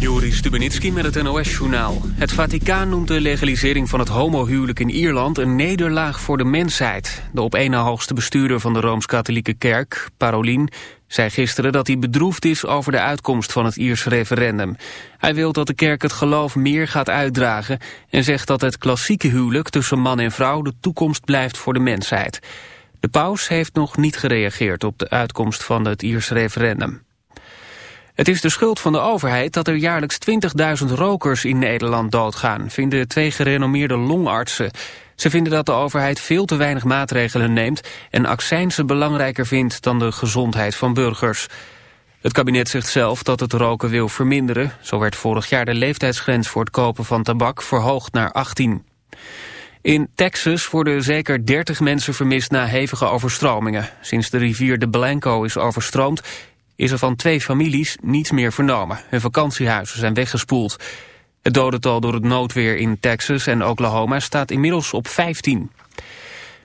Joris Stubenitski met het NOS-journaal. Het Vaticaan noemt de legalisering van het homohuwelijk in Ierland een nederlaag voor de mensheid. De op één na hoogste bestuurder van de Rooms-Katholieke Kerk, Parolin, zei gisteren dat hij bedroefd is over de uitkomst van het Ierse referendum. Hij wil dat de kerk het geloof meer gaat uitdragen en zegt dat het klassieke huwelijk tussen man en vrouw de toekomst blijft voor de mensheid. De paus heeft nog niet gereageerd op de uitkomst van het Ierse referendum. Het is de schuld van de overheid dat er jaarlijks 20.000 rokers in Nederland doodgaan, vinden twee gerenommeerde longartsen. Ze vinden dat de overheid veel te weinig maatregelen neemt en accijnsen belangrijker vindt dan de gezondheid van burgers. Het kabinet zegt zelf dat het roken wil verminderen. Zo werd vorig jaar de leeftijdsgrens voor het kopen van tabak verhoogd naar 18. In Texas worden zeker 30 mensen vermist na hevige overstromingen. Sinds de rivier de Blanco is overstroomd is er van twee families niets meer vernomen. Hun vakantiehuizen zijn weggespoeld. Het dodental door het noodweer in Texas en Oklahoma staat inmiddels op 15.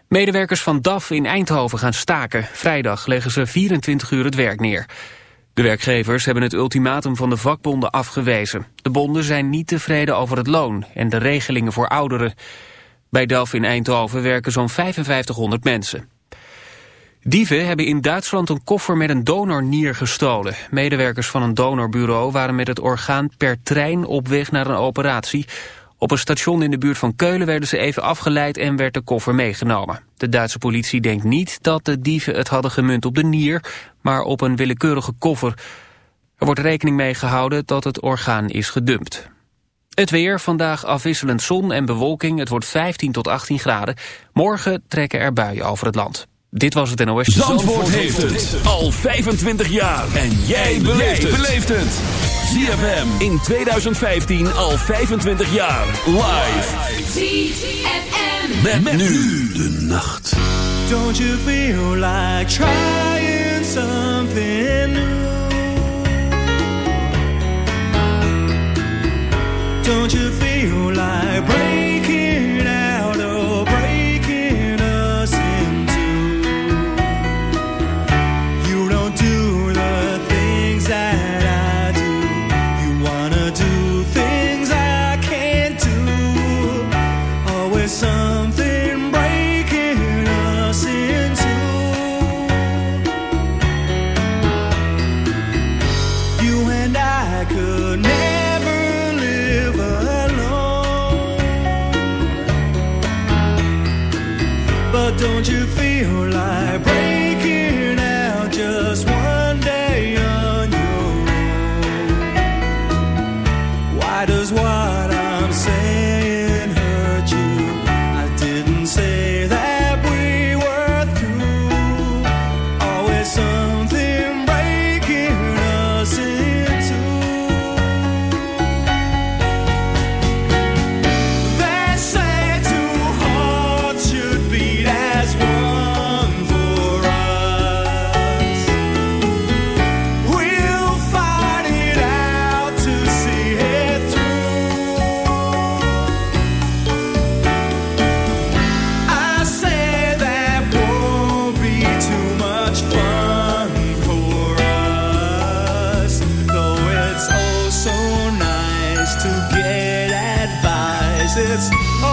Medewerkers van DAF in Eindhoven gaan staken. Vrijdag leggen ze 24 uur het werk neer. De werkgevers hebben het ultimatum van de vakbonden afgewezen. De bonden zijn niet tevreden over het loon en de regelingen voor ouderen. Bij DAF in Eindhoven werken zo'n 5500 mensen. Dieven hebben in Duitsland een koffer met een donornier gestolen. Medewerkers van een donorbureau waren met het orgaan per trein op weg naar een operatie. Op een station in de buurt van Keulen werden ze even afgeleid en werd de koffer meegenomen. De Duitse politie denkt niet dat de dieven het hadden gemunt op de nier, maar op een willekeurige koffer. Er wordt rekening mee gehouden dat het orgaan is gedumpt. Het weer, vandaag afwisselend zon en bewolking. Het wordt 15 tot 18 graden. Morgen trekken er buien over het land. Dit was het NOS. Zandvoort, Zandvoort heeft het al 25 jaar. En jij beleeft het. ZFM in 2015 al 25 jaar. Live. ZFM. Met, met nu de nacht. Don't you feel like trying something new? Don't you feel like advice.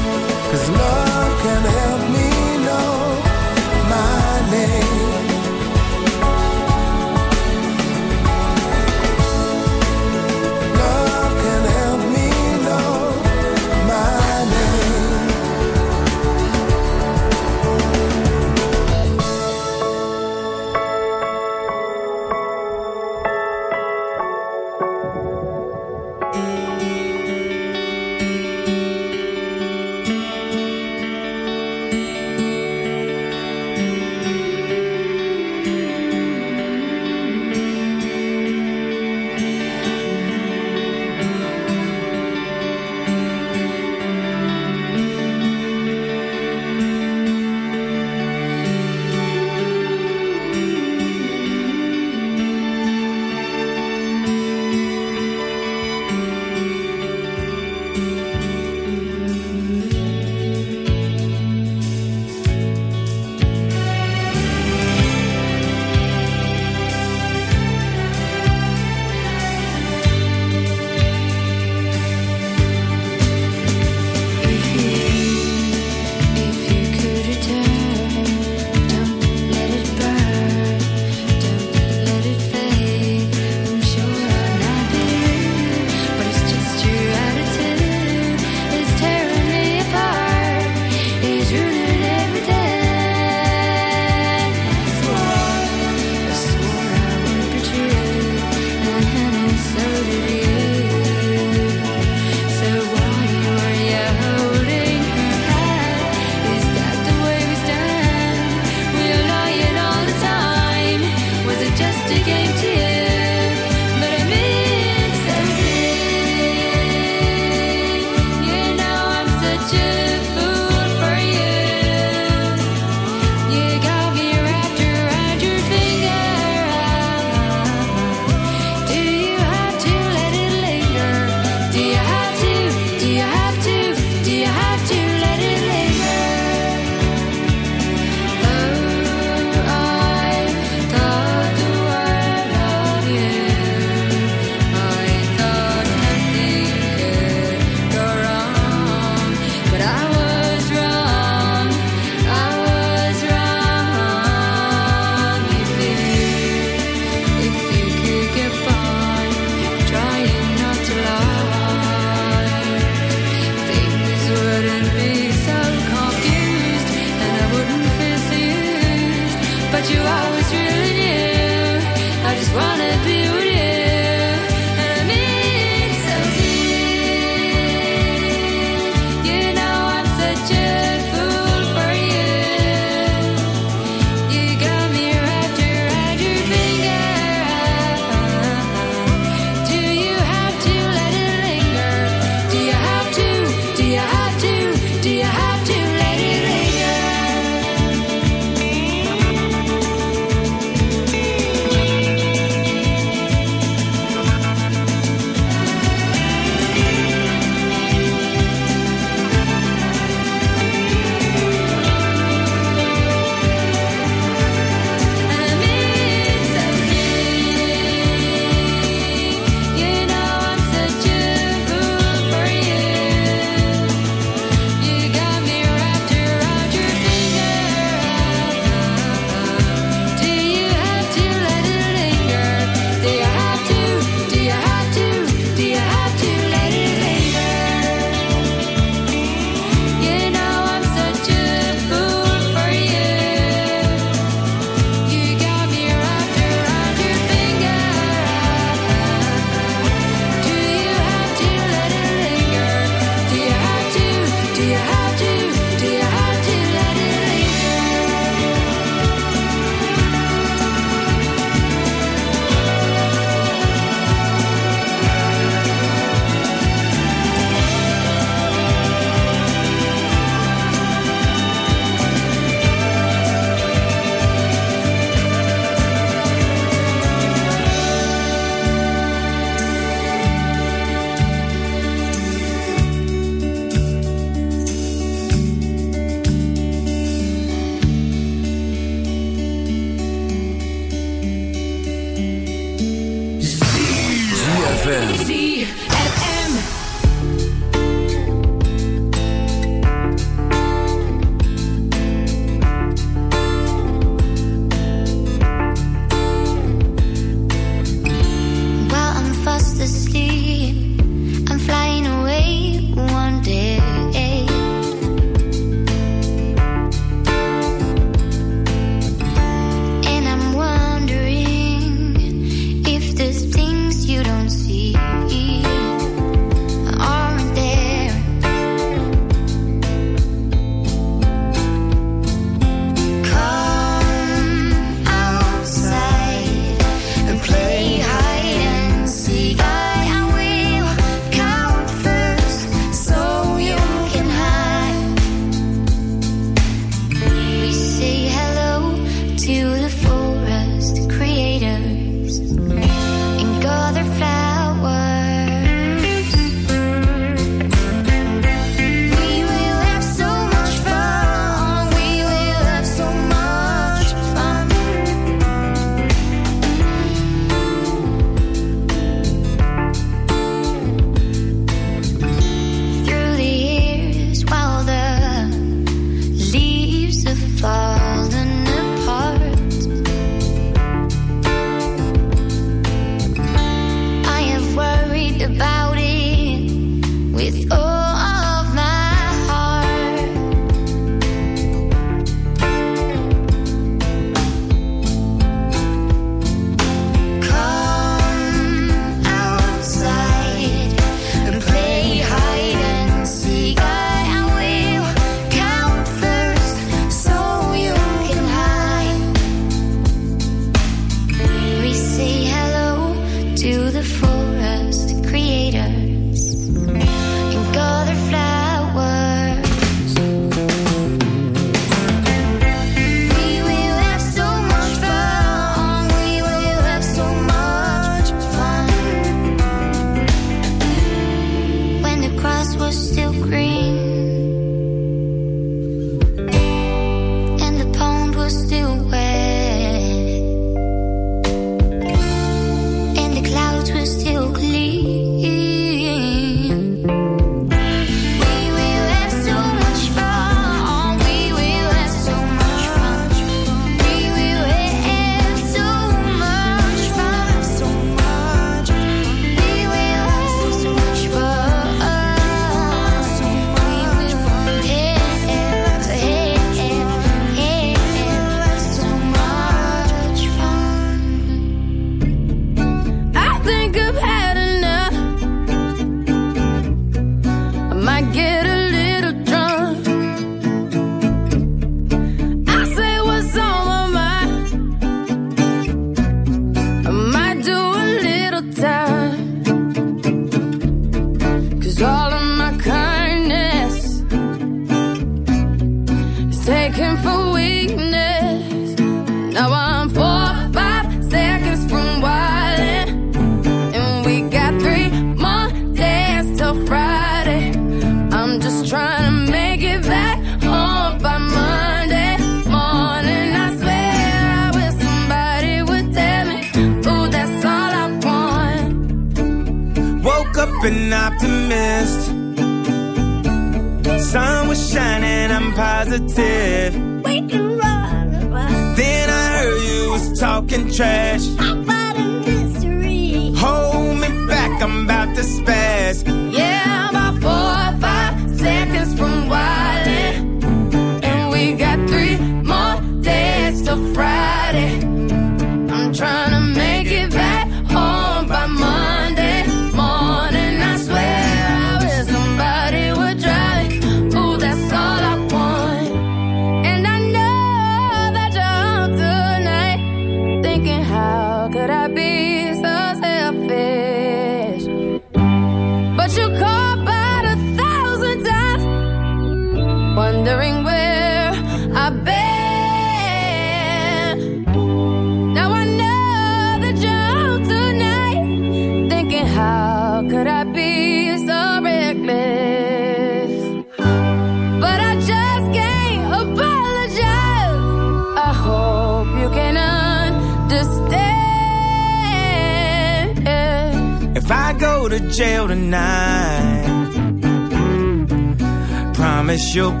Promise you'll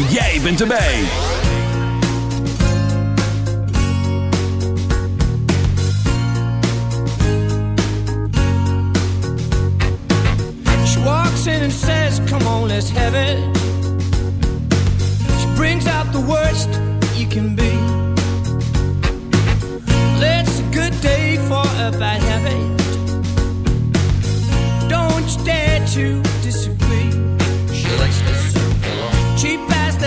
En jij bent erbij. She walks in and says, Come on, let's have it. She brings out the worst you can be. It's a good day for a bad habit. Don't you dare to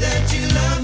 that you love me.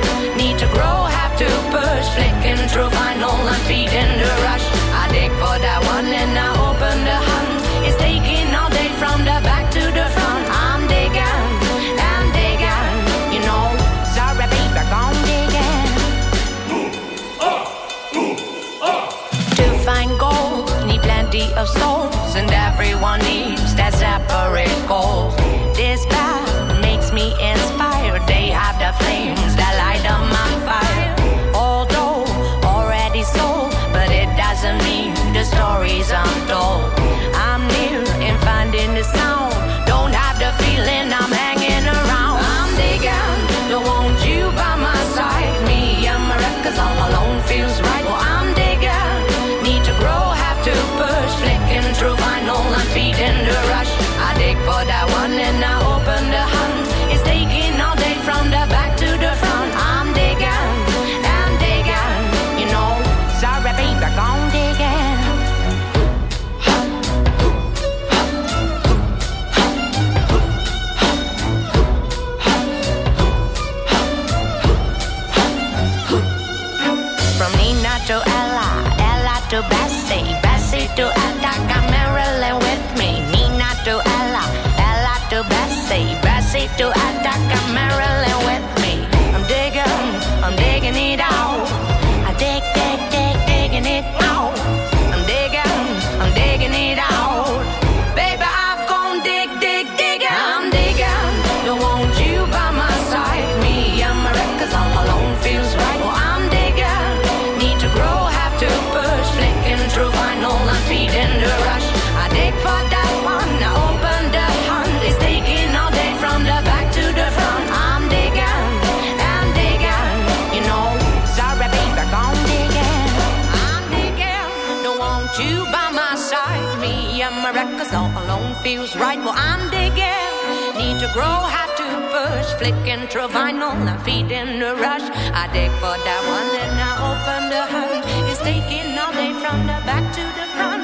need to grow, have to push. Flicking through vinyl and feeding the rush. I dig for that one and I open the hunt. It's taking all day from the back to the front. I'm digging, I'm digging, you know. Sorry, baby, I'm digging. To find gold, need plenty of souls, and everyone needs that separate goal. This path makes me inspired. They have the flames finding the grow, have to push. Flicking through vinyl and feeding the rush. I dig for that one and I open the hunt. It's taking all day from the back to the front.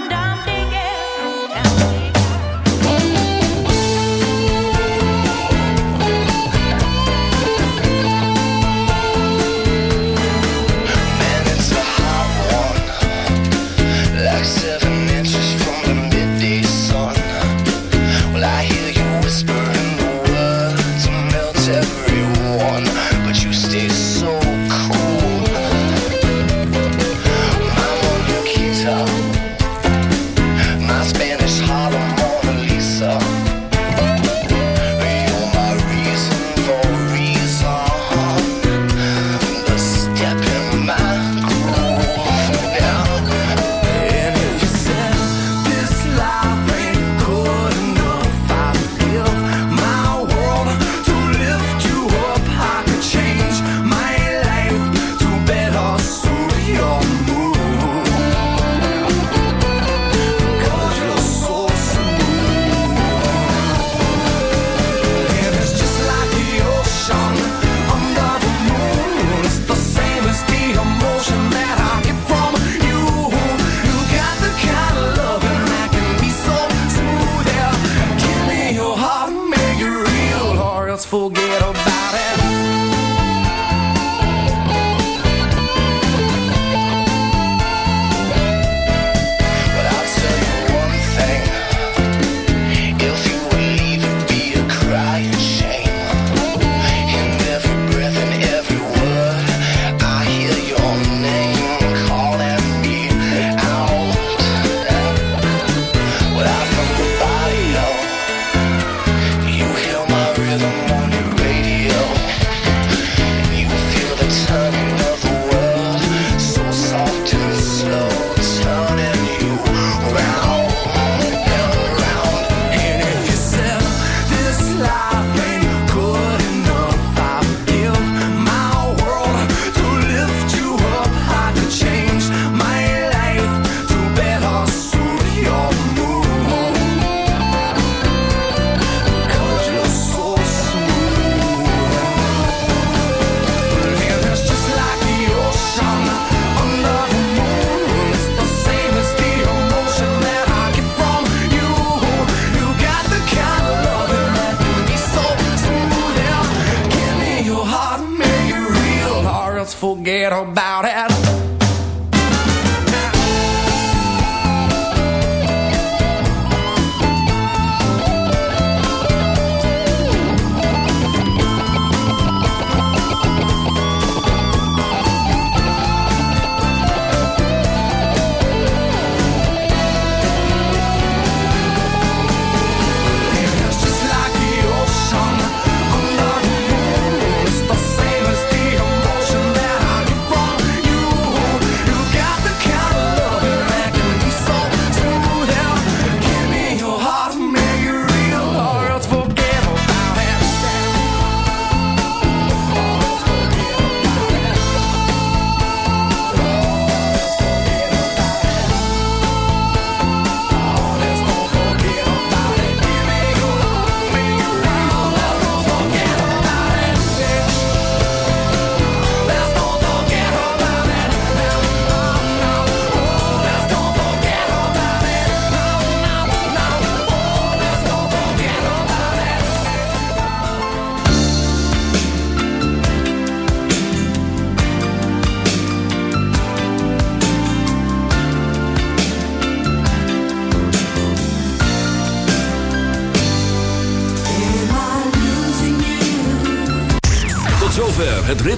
Forget about it.